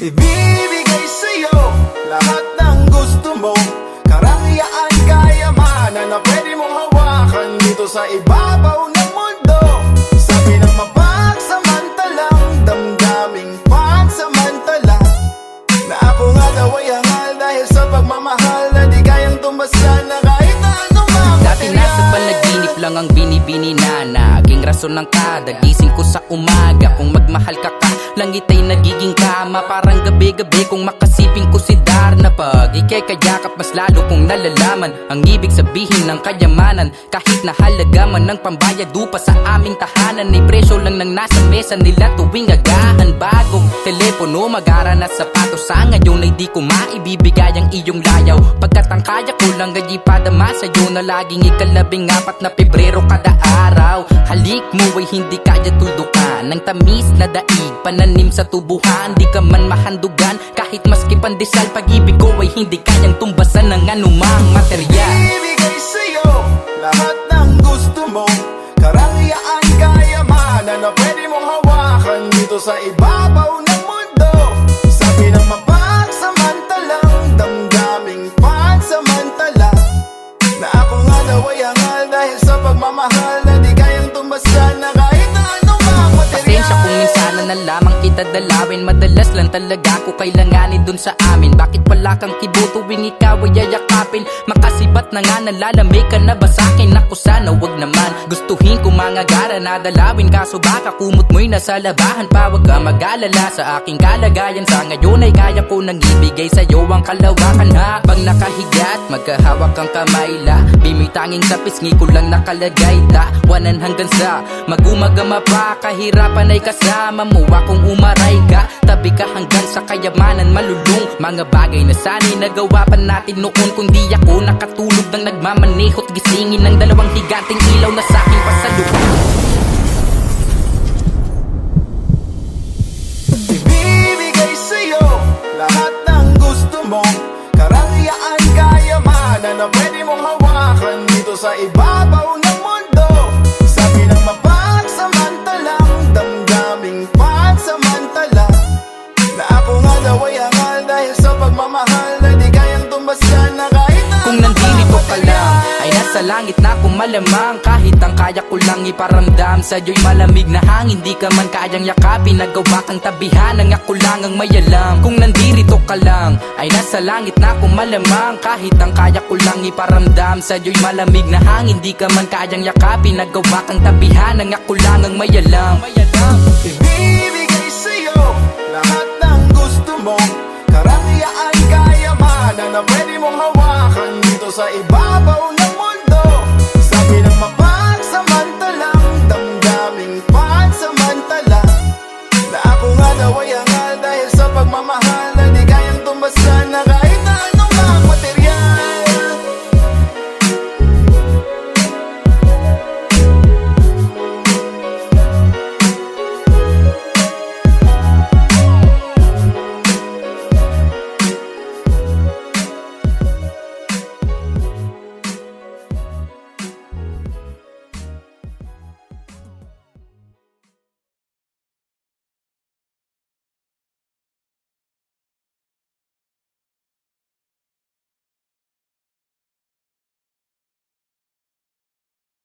Ibibigay sa'yo lahat ng gusto mo. Karangyaan, kayamanan na pwede mong hawakan Dito sa ibabaw ng mundo. Sabi ng mapagsamantalang Damdaming pansamantala Na ako nga daw ay hangal Dahil sa pagmamahal na di kayang tumbasan Na kahit na anumang Dati nasa panaginip lang ang binibini na Rason ng kada Gising ko sa umaga. Kung magmahal ka ka Langit ay nagiging kama. Parang gabi-gabi Kung makasiping ko si Darna Pag ikay kayakap Mas lalo kong nalalaman. Ang ibig sabihin ng kayamanan Kahit na halaga man ng pambayad Upa sa aming tahanan Ay presyo lang ng nasa mesa nila Tuwing agahan. Bagong telepono Magara na sapatos. Sa ngayon ay di ko maibibigay ang iyong layaw. Pagkat ang kaya ko lang ay ipadama sa'yo Na laging ikalabing apat na Pebrero kada araw. Halik mo ay hindi kaya tudukan Ng tamis na daig. Pananim sa tubuhan Di ka man mahandugan. Kahit maski pandesal Pag-ibig ko ay hindi kayang tumbasan Ng anumang materyal. Ibigay sa'yo lahat ng gusto mo. Karangyaan, kayamanan na pwede mong hawakan Dito sa ibabaw ng mundo. Sabi ng mapagsamantalang Damdaming pansamantala Na ako nga daw ay hangal Dahil sa pagmamahal lang kita dalawin Madalas lang talaga ko kailanganin dun sa amin. Bakit wala kang kibo tuwing ikaw ay yayakapin? Makasibat na nga nalalamig ka na ba sa'kin Ako sana wag naman. Gustuhin ko mga gara na dalawin Kaso baka kumot mo'y nasa labahan pa. Wag ka mag-alala sa aking kalagayan. Sa ngayon ay kaya ko nang ibigay sa'yo ang kalawakan ha? Pag nakahigat, magkahawak ang kamay la. Bimoy tanging sa pisngi ko lang nakalagay ta Wanan hanggang sa magumagama pa Kahirapan ay kasama mo. Akong umaray ka Tabi ka hanggang sa kayamanan malulung. Mga bagay na sana'y nagawa pa natin noon Kung di ako nakatulog ng nagmamaneho't gisingin Ng dalawang higanting ilaw na sa'king pasalubong. Ibibigay sa'yo lahat ng gusto mo. Karangyaan, kayamanan na pwede mong hawakan Dito sa ibabaw ng Nasa langit na kung malamang. Kahit ang kaya ko lang iparamdam Sa'yo'y malamig na hangin. Di ka man kayang yakapin Nagawa kang tabihan. Ang ako lang ang may alam. Kung nandito ka lang Ay nasa langit na kung malamang. Kahit ang kaya ko lang iparamdam Sa'yo'y malamig na hangin. Di ka man kayang yakapin Nagawa kang tabihan. Ang ako lang ang may alam. Ibibigay sa'yo lahat ng gusto mo. Karangyaan, kayamanan na pwede mong hawakan Dito sa ibabaw